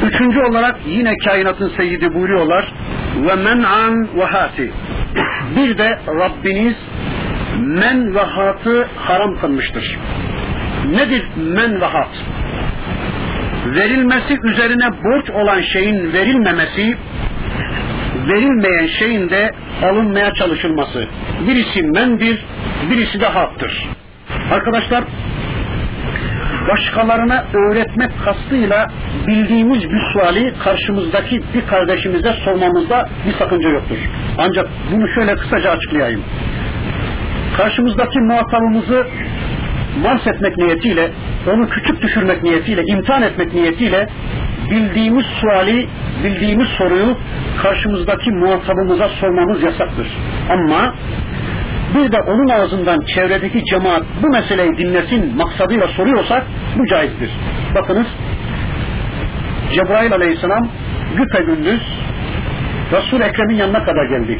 Üçüncü olarak yine kainatın seyyidi buyuruyorlar ve men'an ve hati <clears throat> bir de Rabbiniz men ve hatı haram kılmıştır. Nedir men ve hat? Verilmesi üzerine borç olan şeyin verilmemesi, verilmeyen şeyin de alınmaya çalışılması. Birisi mendir, birisi de hattır. Arkadaşlar başkalarına öğretmek kastıyla bildiğimiz bir suali karşımızdaki bir kardeşimize sormamızda bir sakınca yoktur. Ancak bunu şöyle kısaca açıklayayım. Karşımızdaki muhatabımızı mars etmek niyetiyle, onu küçük düşürmek niyetiyle, imtihan etmek niyetiyle bildiğimiz suali, bildiğimiz soruyu karşımızdaki muhatabımıza sormamız yasaktır. Ama bir de onun ağzından çevredeki cemaat bu meseleyi dinlesin maksadıyla soruyorsak bu caizdir. Bakınız Cebrail aleyhisselam güpe gündüz Resul Ekrem'in yanına kadar geldi.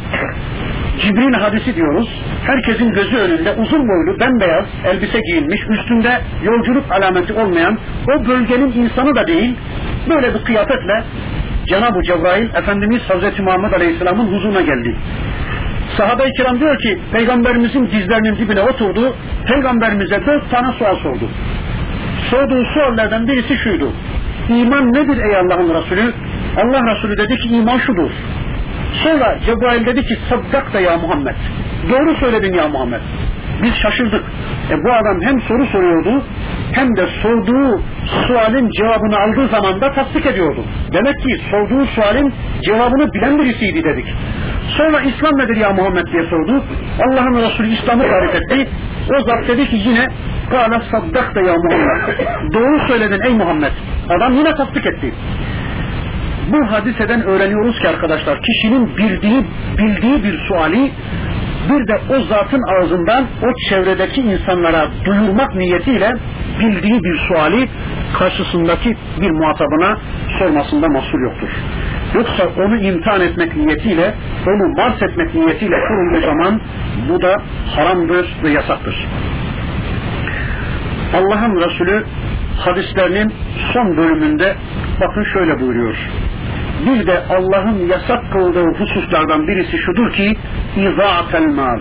Cibril hadisi diyoruz. Herkesin gözü önünde uzun boylu bembeyaz elbise giyinmiş, üstünde yolculuk alameti olmayan o bölgenin insanı da değil, böyle bir kıyafetle Cenab-ı Cebrail Efendimiz Hazreti Muhammed Aleyhisselam'ın huzuruna geldi. Sahabe-i kiram diyor ki peygamberimizin dizlerinin dibine oturdu. Peygamberimize dört tane sual sordu. Sorduğu suallerden birisi şuydu. İman nedir ey Allah'ın Resulü? Allah Resulü dedi ki iman şudur. Sonra Cebrail dedi ki saddak da ya Muhammed. Doğru söyledin ya Muhammed. Biz şaşırdık. E bu adam hem soru soruyordu hem de sorduğu sualin cevabını aldığı zaman da tasdik ediyordu. Demek ki sorduğu sualin cevabını bilen birisiydi dedik. Sonra İslam nedir ya Muhammed diye sordu. Allah'ın Resulü İslam'ı tarif etti. O zat dedi ki yine Kâle saddak da ya Muhammed. Doğru söyledin ey Muhammed. Adam yine tasdik etti. Bu hadiseden öğreniyoruz ki arkadaşlar kişinin bildiği bildiği bir suali bir de o zatın ağzından o çevredeki insanlara duyurmak niyetiyle bildiği bir suali karşısındaki bir muhatabına sormasında mahsur yoktur. Yoksa onu imtihan etmek niyetiyle, onu mars etmek niyetiyle kurulduğu zaman bu da haramdır ve yasaktır. Allah'ın Resulü hadislerinin son bölümünde bakın şöyle buyuruyor. Bir de Allah'ın yasak kıldığı hususlardan birisi şudur ki izaatel mal.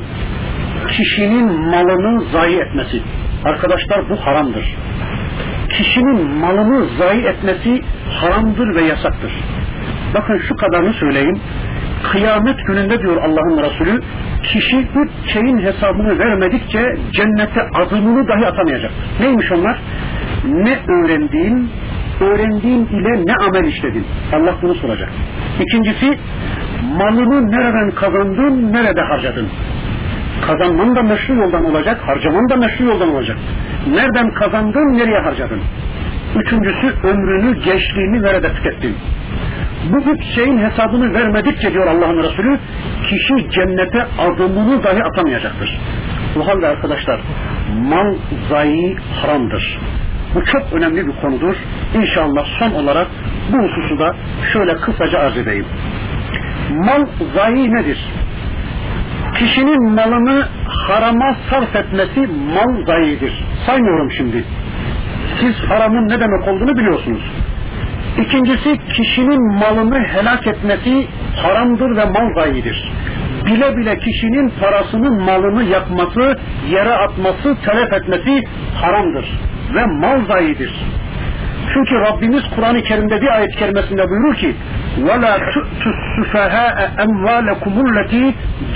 Kişinin malını zayi etmesi. Arkadaşlar bu haramdır. Kişinin malını zayi etmesi haramdır ve yasaktır. Bakın şu kadarını söyleyeyim. Kıyamet gününde diyor Allah'ın Resulü, kişi üç şeyin hesabını vermedikçe cennete adımını dahi atamayacak. Neymiş onlar? Ne öğrendiğin, öğrendiğin ile ne amel işledin? Allah bunu soracak. İkincisi, malını nereden kazandın, nerede harcadın? Kazanman da meşru yoldan olacak, harcaman da meşru yoldan olacak. Nereden kazandın, nereye harcadın? Üçüncüsü, ömrünü, gençliğini nerede tükettin? Bu üç şeyin hesabını vermedikçe diyor Allah'ın Resulü, kişi cennete adımını dahi atamayacaktır. Bu halde arkadaşlar, mal zayi haramdır. Bu çok önemli bir konudur. İnşallah son olarak bu hususu da şöyle kısaca arz edeyim. Mal zayi nedir? Kişinin malını harama sarf etmesi mal zayidir. Saymıyorum şimdi. Siz haramın ne demek olduğunu biliyorsunuz. İkincisi kişinin malını helak etmesi haramdır ve mal zayidir. Bile bile kişinin parasının malını yapması, yere atması, telef etmesi haramdır ve mal zayidir. Çünkü Rabbimiz Kur'an-ı Kerim'de bir ayet kerimesinde buyurur ki وَلَا تُؤْتُ السُّفَهَاءَ اَمْوَالَكُمُ الَّتِي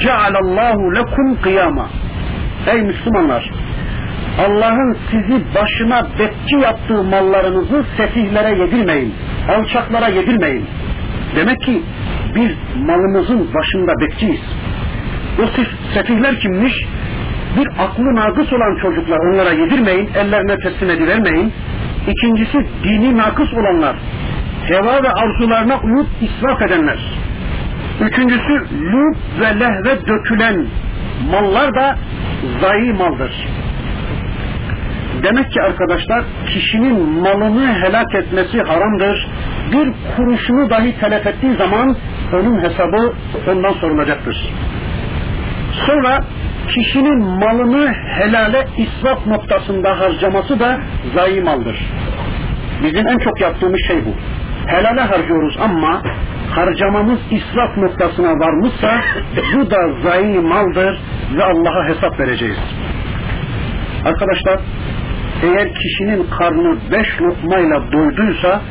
جَعَلَ اللّٰهُ لَكُمْ قِيَامًا Ey Müslümanlar! Allah'ın sizi başına bekçi yaptığı mallarınızı sefihlere yedirmeyin, alçaklara yedirmeyin. Demek ki Biz malımızın başında bekçiyiz. O sefihler kimmiş? Bir aklı nakıs olan çocuklar onlara yedirmeyin, ellerine teslim edivermeyin. İkincisi dini nakıs olanlar, heva ve arzularına uyup israf edenler. Üçüncüsü lüb ve lehve dökülen mallar da zayi maldır. Demek ki arkadaşlar kişinin malını helak etmesi haramdır. Bir kuruşunu dahi telef ettiği zaman onun hesabı ondan sorulacaktır. Sonra kişinin malını helale israf noktasında harcaması da zayi maldır. Bizim en çok yaptığımız şey bu. Helale harcıyoruz ama harcamamız israf noktasına varmışsa bu da zayi maldır ve Allah'a hesap vereceğiz. Arkadaşlar eğer kişinin karnı beş lokmayla doyduysa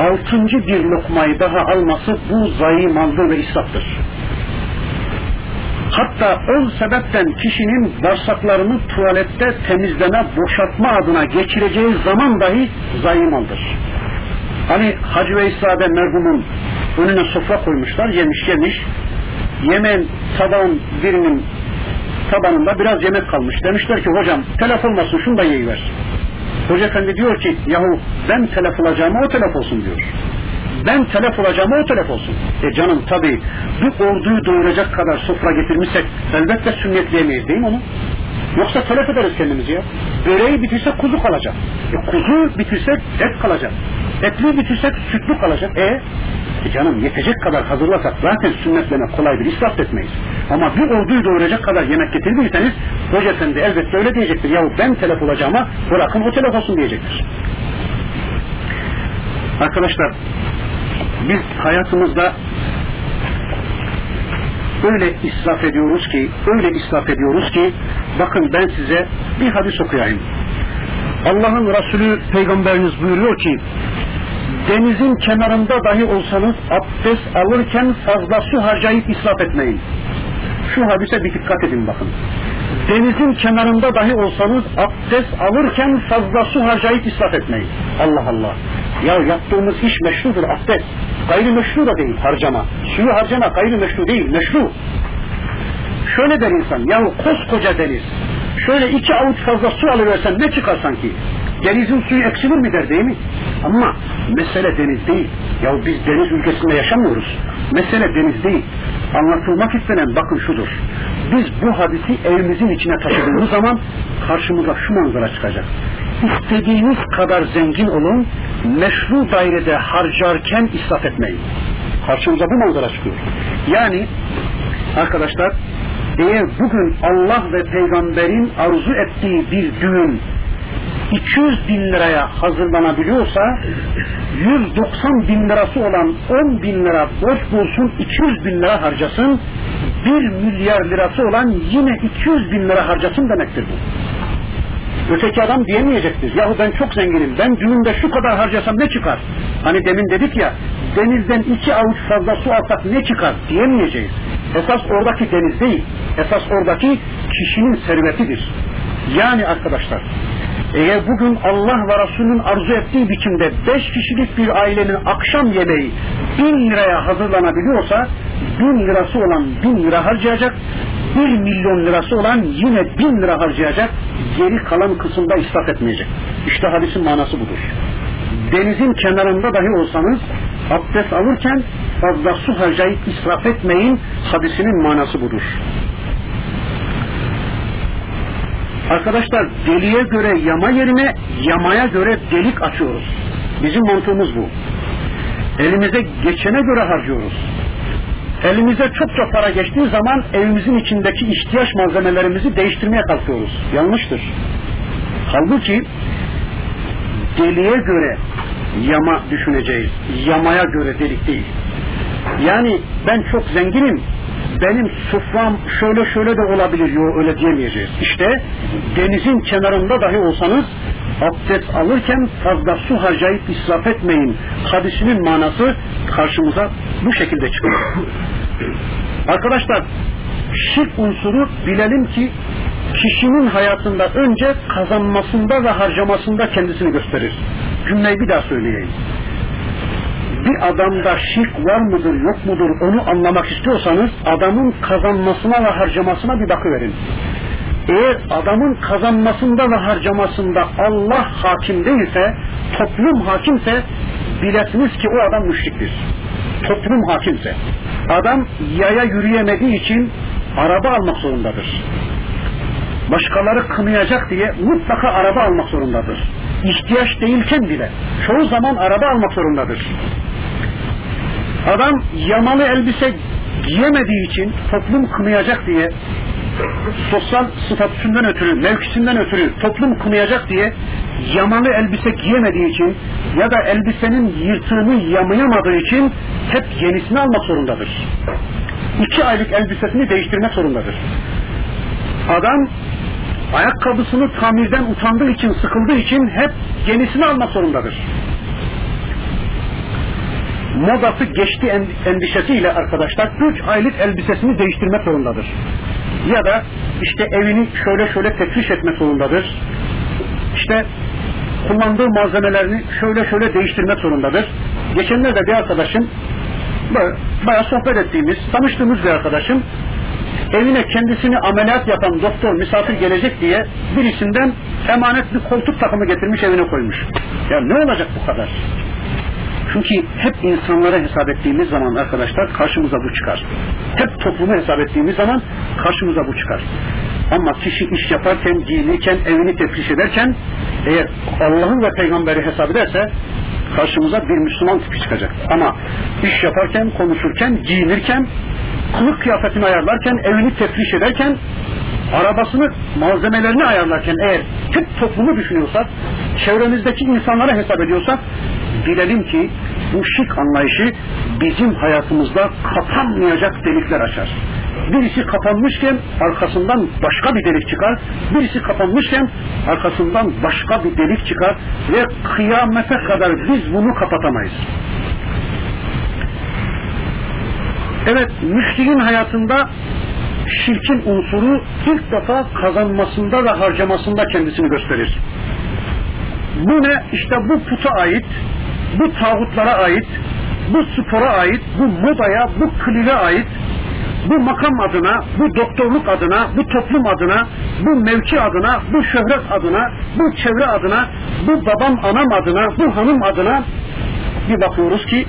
altıncı bir lokmayı daha alması bu zayi maldır ve israftır. Hatta on sebepten kişinin bağırsaklarını tuvalette temizleme, boşaltma adına geçireceği zaman dahi zayi maldır. Hani Hacı Veysade merhumun önüne sofra koymuşlar, yemiş yemiş. Yemeğin tabağın birinin tabanında biraz yemek kalmış. Demişler ki hocam telef olmasın şunu da yiyiver. Hoca efendi diyor ki yahu ben telef olacağıma o telef olsun diyor. Ben telef olacağıma o telef olsun. E canım tabi bu orduyu doyuracak kadar sofra getirmişsek elbette sünnetleyemeyiz değil mi onu? Yoksa telef ederiz kendimizi ya. Böreği bitirse kuzu kalacak. E kuzu bitirsek et kalacak. Etli bitirsek sütlü kalacak. E, e canım yetecek kadar hazırlasak zaten sünnetleme kolaydır. israf etmeyiz. Ama bir orduyu doğuracak kadar yemek getirdiyseniz Hoca Efendi elbette öyle diyecektir. Yahu ben telef olacağıma bırakın o telef olsun diyecektir. Arkadaşlar biz hayatımızda öyle israf ediyoruz ki, öyle israf ediyoruz ki, bakın ben size bir hadis okuyayım. Allah'ın Resulü Peygamberiniz buyuruyor ki, denizin kenarında dahi olsanız abdest alırken fazla su harcayıp israf etmeyin. Şu hadise bir dikkat edin bakın. Denizin kenarında dahi olsanız abdest alırken fazla su harcayıp israf etmeyin. Allah Allah. Ya yaptığımız iş meşrudur abdest. Gayrimeşru da değil harcama. Suyu harcama gayrimeşru değil meşru. Şöyle der insan yahu koskoca deniz. Şöyle iki avuç fazla su alıversen ne çıkar sanki? Denizin suyu eksilir mi der değil mi? Ama mesele deniz değil. Ya biz deniz ülkesinde yaşamıyoruz. Mesele deniz değil. Anlatılmak istenen bakın şudur. Biz bu hadisi evimizin içine taşıdığımız zaman karşımıza şu manzara çıkacak. İstediğiniz kadar zengin olun, meşru dairede harcarken israf etmeyin. Karşımıza bu manzara çıkıyor. Yani arkadaşlar eğer bugün Allah ve peygamberin arzu ettiği bir düğün 200 bin liraya hazırlanabiliyorsa 190 bin lirası olan 10 bin lira borç bulsun 200 bin lira harcasın 1 milyar lirası olan yine 200 bin lira harcasın demektir bu. Öteki adam diyemeyecektir. Yahu ben çok zenginim. Ben düğünde şu kadar harcasam ne çıkar? Hani demin dedik ya denizden iki avuç fazla su alsak ne çıkar diyemeyeceğiz. Esas oradaki deniz değil. Esas oradaki kişinin servetidir. Yani arkadaşlar eğer bugün Allah ve Resulünün arzu ettiği biçimde beş kişilik bir ailenin akşam yemeği bin liraya hazırlanabiliyorsa bin lirası olan bin lira harcayacak, bir milyon lirası olan yine bin lira harcayacak, geri kalan kısımda israf etmeyecek. İşte hadisin manası budur. Denizin kenarında dahi olsanız abdest alırken fazla su harcayıp israf etmeyin hadisinin manası budur. Arkadaşlar deliğe göre yama yerine yamaya göre delik açıyoruz. Bizim mantığımız bu. Elimize geçene göre harcıyoruz. Elimize çok çok para geçtiği zaman evimizin içindeki ihtiyaç malzemelerimizi değiştirmeye kalkıyoruz. Yanlıştır. Halbuki deliğe göre yama düşüneceğiz. Yamaya göre delik değil. Yani ben çok zenginim, benim sufram şöyle şöyle de olabilir. Yok öyle diyemeyeceğiz. İşte denizin kenarında dahi olsanız abdest alırken fazla su harcayıp israf etmeyin. Hadisinin manası karşımıza bu şekilde çıkıyor. <coughs> Arkadaşlar şirk unsuru bilelim ki kişinin hayatında önce kazanmasında ve harcamasında kendisini gösterir. Cümleyi bir daha söyleyeyim bir adamda şirk var mıdır yok mudur onu anlamak istiyorsanız adamın kazanmasına ve harcamasına bir bakıverin. Eğer adamın kazanmasında ve harcamasında Allah hakim değilse, toplum hakimse bilesiniz ki o adam müşriktir. Toplum hakimse. Adam yaya yürüyemediği için araba almak zorundadır. Başkaları kınayacak diye mutlaka araba almak zorundadır. İhtiyaç değilken bile çoğu zaman araba almak zorundadır. Adam yamalı elbise giyemediği için toplum kınayacak diye sosyal statüsünden ötürü, mevkisinden ötürü toplum kınayacak diye yamalı elbise giyemediği için ya da elbisenin yırtığını yamayamadığı için hep yenisini almak zorundadır. İki aylık elbisesini değiştirmek zorundadır. Adam ayakkabısını tamirden utandığı için, sıkıldığı için hep yenisini almak zorundadır. Modası geçti endişesiyle arkadaşlar üç aylık elbisesini değiştirmek zorundadır. Ya da işte evini şöyle şöyle tefriş etmek zorundadır. İşte kullandığı malzemelerini şöyle şöyle değiştirmek zorundadır. Geçenlerde bir arkadaşım bayağı sohbet ettiğimiz, tanıştığımız bir arkadaşım evine kendisini ameliyat yapan doktor misafir gelecek diye birisinden emanet bir koltuk takımı getirmiş evine koymuş. Ya ne olacak bu kadar? Çünkü hep insanlara hesap ettiğimiz zaman arkadaşlar karşımıza bu çıkar. Hep toplumu hesap ettiğimiz zaman karşımıza bu çıkar. Ama kişi iş yaparken, giyinirken, evini teftiş ederken eğer Allah'ın ve peygamberi hesap ederse karşımıza bir Müslüman tipi çıkacak. Ama iş yaparken, konuşurken, giyinirken, kılık kıyafetini ayarlarken, evini teftiş ederken, arabasını, malzemelerini ayarlarken eğer hep toplumu düşünüyorsak, çevremizdeki insanlara hesap ediyorsak, bilelim ki bu şık anlayışı bizim hayatımızda kapanmayacak delikler açar. Birisi kapanmışken arkasından başka bir delik çıkar. Birisi kapanmışken arkasından başka bir delik çıkar ve kıyamete kadar biz bunu kapatamayız. Evet, müşrikin hayatında şirkin unsuru ilk defa kazanmasında ve harcamasında kendisini gösterir. Bu ne? İşte bu puta ait, bu tağutlara ait, bu spora ait, bu modaya, bu klive ait, bu makam adına, bu doktorluk adına, bu toplum adına, bu mevki adına, bu şöhret adına, bu çevre adına, bu babam anam adına, bu hanım adına bir bakıyoruz ki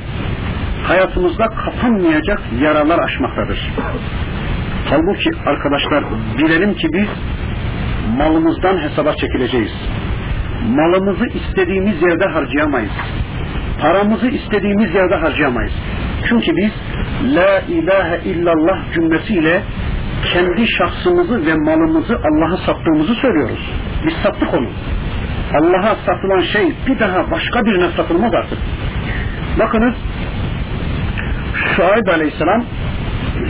hayatımızda kapanmayacak yaralar açmaktadır. Halbuki arkadaşlar bilelim ki biz malımızdan hesaba çekileceğiz. Malımızı istediğimiz yerde harcayamayız. Paramızı istediğimiz yerde harcayamayız. Çünkü biz La ilahe illallah cümlesiyle kendi şahsımızı ve malımızı Allah'a sattığımızı söylüyoruz. Biz sattık onu. Allah'a satılan şey bir daha başka birine satılmaz artık. Bakınız Şuayb Aleyhisselam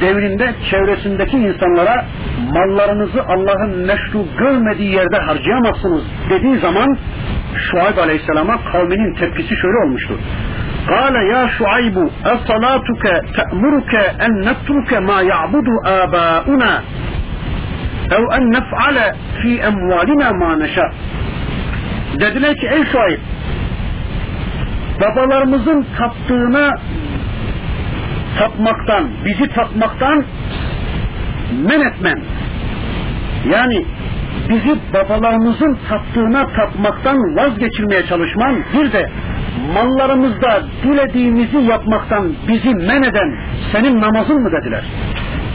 devrinde çevresindeki insanlara mallarınızı Allah'ın meşru görmediği yerde harcayamazsınız dediği zaman Şuayb Aleyhisselam'a kavminin tepkisi şöyle olmuştu. Kale ya Şuaybu es-salatuke te'muruke en netruke ma ya'budu âbâuna ev en nef'ale fi emvalina ma neşâ. Dediler ki ey Şuayb babalarımızın taptığına tapmaktan, bizi tapmaktan men etmen. Yani bizi babalarımızın taptığına tapmaktan vazgeçirmeye çalışman, bir de mallarımızda dilediğimizi yapmaktan bizi men eden senin namazın mı dediler.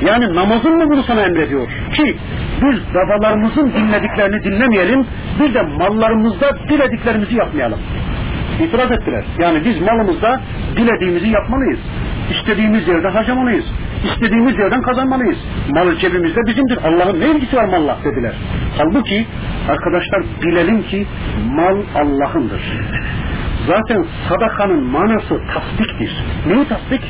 Yani namazın mı bunu sana emrediyor? Ki biz babalarımızın dinlediklerini dinlemeyelim, bir de mallarımızda dilediklerimizi yapmayalım. İtiraz ettiler. Yani biz malımızda dilediğimizi yapmalıyız. İstediğimiz yerde harcamalıyız. İstediğimiz yerden kazanmalıyız. Mal cebimizde bizimdir. Allah'ın ne ilgisi var malla dediler. Halbuki arkadaşlar bilelim ki mal Allah'ındır. Zaten sadakanın manası tasdiktir. Neyi tasdik?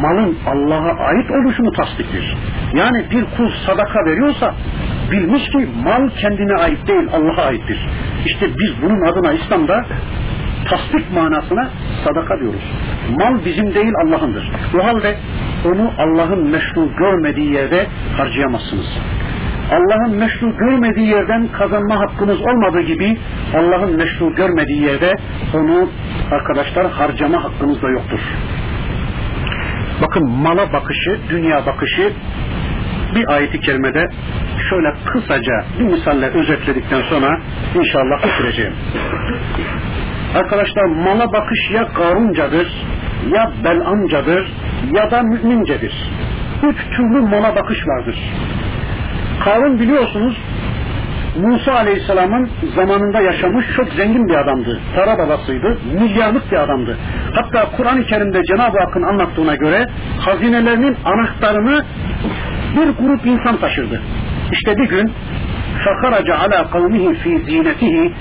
Malın Allah'a ait oluşunu tasdiktir. Yani bir kul sadaka veriyorsa bilmiş ki mal kendine ait değil Allah'a aittir. İşte biz bunun adına İslam'da tasdik manasına sadaka diyoruz. Mal bizim değil Allah'ındır. O halde onu Allah'ın meşru görmediği yerde harcayamazsınız. Allah'ın meşru görmediği yerden kazanma hakkınız olmadığı gibi Allah'ın meşru görmediği yerde onu arkadaşlar harcama hakkınız da yoktur. Bakın mala bakışı, dünya bakışı bir ayeti kerimede şöyle kısaca bir misalle özetledikten sonra inşallah bitireceğim. Arkadaşlar mala bakış ya Karuncadır, ya Belamcadır, ya da mümincedir. Üç türlü mala bakış vardır. Karun biliyorsunuz Musa Aleyhisselam'ın zamanında yaşamış çok zengin bir adamdı. Para babasıydı, milyarlık bir adamdı. Hatta Kur'an-ı Kerim'de Cenab-ı Hakk'ın anlattığına göre hazinelerinin anahtarını bir grup insan taşırdı. İşte bir gün fakaraca ala kavmihi fi zinetihi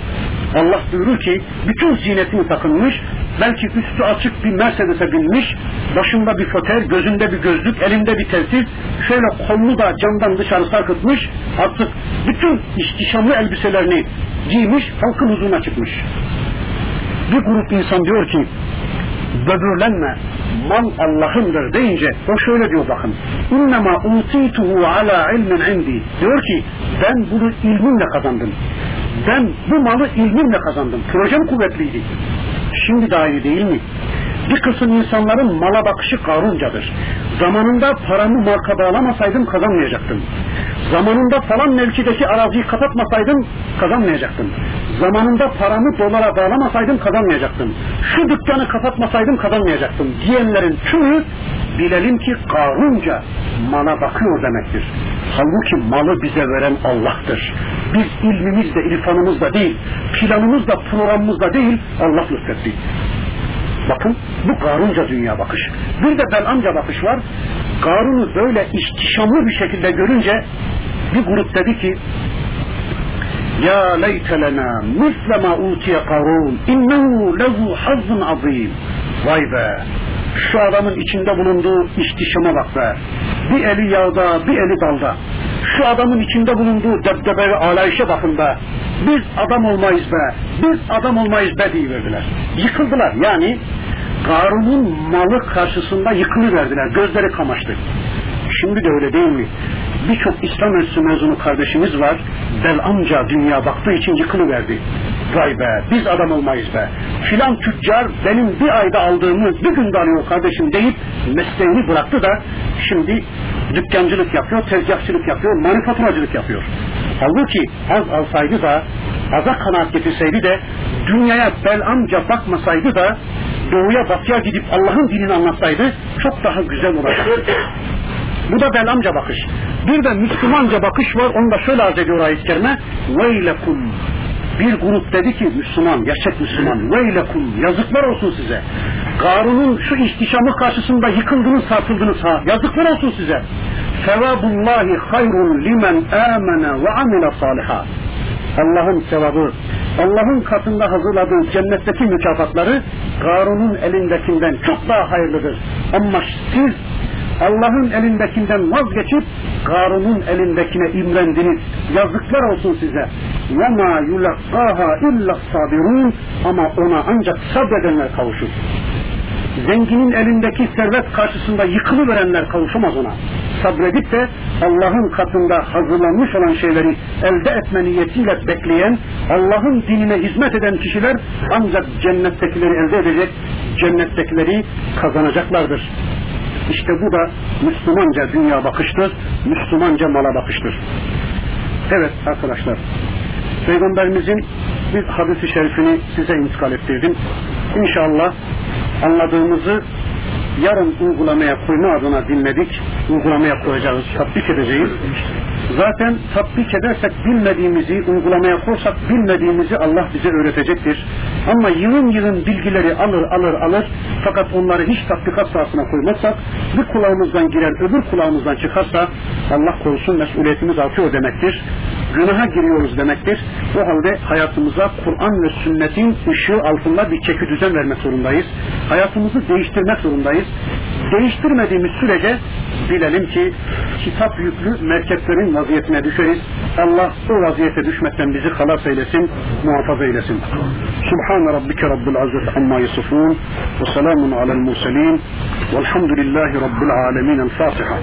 Allah buyurur ki bütün zinetini takınmış belki üstü açık bir Mercedes'e binmiş başında bir foter gözünde bir gözlük elinde bir telsiz şöyle kolunu da camdan dışarı sarkıtmış artık bütün ihtişamlı elbiselerini giymiş halkın huzuruna çıkmış. Bir grup insan diyor ki böbürlenme mal Allah'ındır deyince o şöyle diyor bakın innema utituhu ala ilmin indi. Diyor ki ben bunu ilmimle kazandım ben bu malı ilmimle kazandım. Projem kuvvetliydi. Şimdi daha iyi değil mi bir kısım insanların mala bakışı karuncadır. Zamanında paramı marka bağlamasaydım kazanmayacaktım. Zamanında falan mevkideki araziyi kapatmasaydım kazanmayacaktım. Zamanında paramı dolara bağlamasaydım kazanmayacaktım. Şu dükkanı kapatmasaydım kazanmayacaktım. Diyenlerin tümü bilelim ki karunca mala bakıyor demektir. Halbuki malı bize veren Allah'tır. Biz ilmimizle, irfanımızla değil, planımızla, programımızla değil, Allah lütfetti. Bakın bu Karunca dünya bakış. Bir de Belamca bakış var. Karun'u böyle ihtişamlı bir şekilde görünce bir grup dedi ki Ya leyte lena misle ma utiye Karun innehu lehu hazzun azim. Vay be şu adamın içinde bulunduğu ihtişama bak be. Bir eli yağda, bir eli dalda. Şu adamın içinde bulunduğu debdebe ve alayişe bakın be. Biz adam olmayız be. Biz adam olmayız be verdiler. Yıkıldılar. Yani Karun'un malı karşısında yıkılıverdiler. Gözleri kamaştı. Şimdi de öyle değil mi? Birçok İslam Enstitüsü mezunu kardeşimiz var. Bel amca dünya baktığı için yıkılıverdi. Vay be biz adam olmayız be. Filan tüccar benim bir ayda aldığımı bir günde alıyor kardeşim deyip mesleğini bıraktı da şimdi dükkancılık yapıyor, tezgahçılık yapıyor, manifaturacılık yapıyor. Halbuki az alsaydı da aza kanaat getirseydi de dünyaya bel amca bakmasaydı da doğuya batıya gidip Allah'ın dinini anlatsaydı çok daha güzel olacaktı. Bu da belamca bakış. Bir de Müslümanca bakış var. Onu da şöyle arz ediyor ayet-i kerime. Veylekum. Bir grup dedi ki Müslüman, gerçek Müslüman. Veylekum. Yazıklar olsun size. Karun'un şu ihtişamı karşısında yıkıldınız, sarsıldınız ha. Yazıklar olsun size. Sevabullahi hayrun limen amene ve amile saliha. Allah'ın sevabı, Allah'ın katında hazırladığı cennetteki mükafatları Karun'un elindekinden çok daha hayırlıdır. Ama siz Allah'ın elindekinden vazgeçip Karun'un elindekine imrendiniz. Yazıklar olsun size. وَمَا يُلَقَّاهَا اِلَّا sabirun Ama ona ancak sabredenler kavuşur. Zenginin elindeki servet karşısında yıkılıverenler kavuşamaz ona. Sabredip de Allah'ın katında hazırlanmış olan şeyleri elde etme niyetiyle bekleyen, Allah'ın dinine hizmet eden kişiler ancak cennettekileri elde edecek, cennettekileri kazanacaklardır. İşte bu da Müslümanca dünya bakıştır, Müslümanca mala bakıştır. Evet arkadaşlar, Peygamberimizin bir hadisi şerifini size intikal ettirdim. İnşallah anladığımızı yarın uygulamaya koyma adına dinledik. Uygulamaya koyacağız, tatbik edeceğiz. Zaten tatbik edersek bilmediğimizi, uygulamaya korsak bilmediğimizi Allah bize öğretecektir. Ama yığın yığın bilgileri alır alır alır fakat onları hiç tatbikat sahasına koymazsak bir kulağımızdan girer öbür kulağımızdan çıkarsa Allah korusun mesuliyetimiz artıyor demektir. Günaha giriyoruz demektir. O halde hayatımıza Kur'an ve sünnetin ışığı altında bir çeki düzen vermek zorundayız. Hayatımızı değiştirmek zorundayız. Değiştirmediğimiz sürece bilelim ki kitap yüklü merkezlerin vaziyetine düşeriz. Allah o vaziyete düşmekten bizi halas eylesin, muhafaza eylesin. Subhan rabbike rabbil azzet amma yasifun ve selamun alel murselin velhamdülillahi rabbil alemin. El Fatiha.